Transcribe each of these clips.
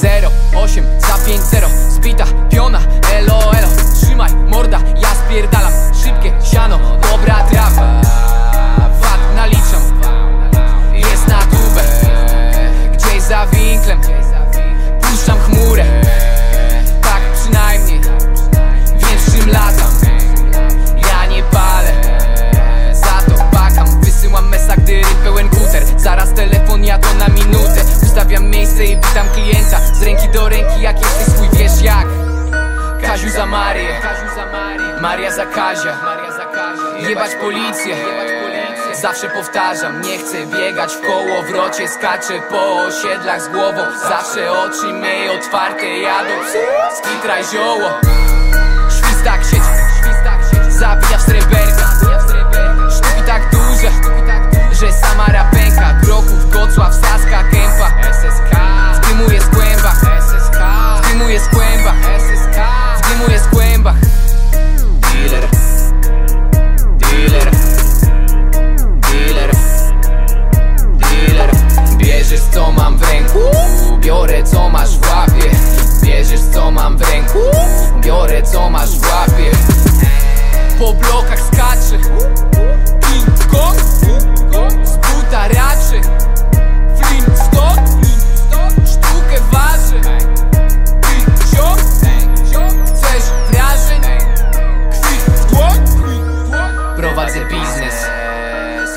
Zero, osiem, za pięć, zero. Zbita, piona, elo, elo Trzymaj, morda, ja spierdalam. Szybkie, siano, dobra trawa. Wat naliczam. Jest na tubę Gdzieś za winklem witam klienta Z ręki do ręki, jak jesteś swój, wiesz jak? Kaziu za Marię. Maria za Kazia. Jebać policję. Zawsze powtarzam, nie chcę biegać w koło W rocie skaczę po osiedlach z głową. Zawsze oczy mej otwarte jadą. Skitraj zioło. Świstak sieć, zabija w sreberka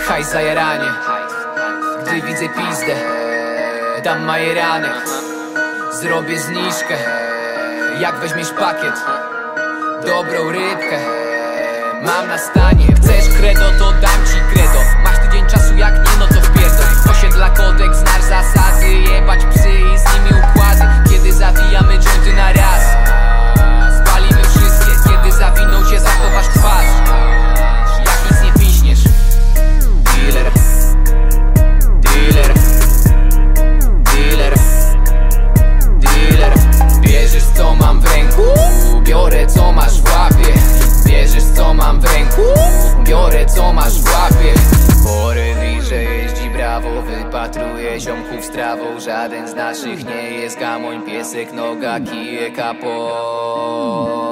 Hajs za jaranie. Gdy widzę pizdę Dam majeranek Zrobię zniżkę. Jak weźmiesz pakiet? Dobrą rybkę. Mam na stanie. Chcesz kredo to dam ci kredo co masz w łapie. Po rewirze jeździ brawo Wypatruje ziomków z trawą Żaden z naszych nie jest gamoń Piesek, noga, kije, kapo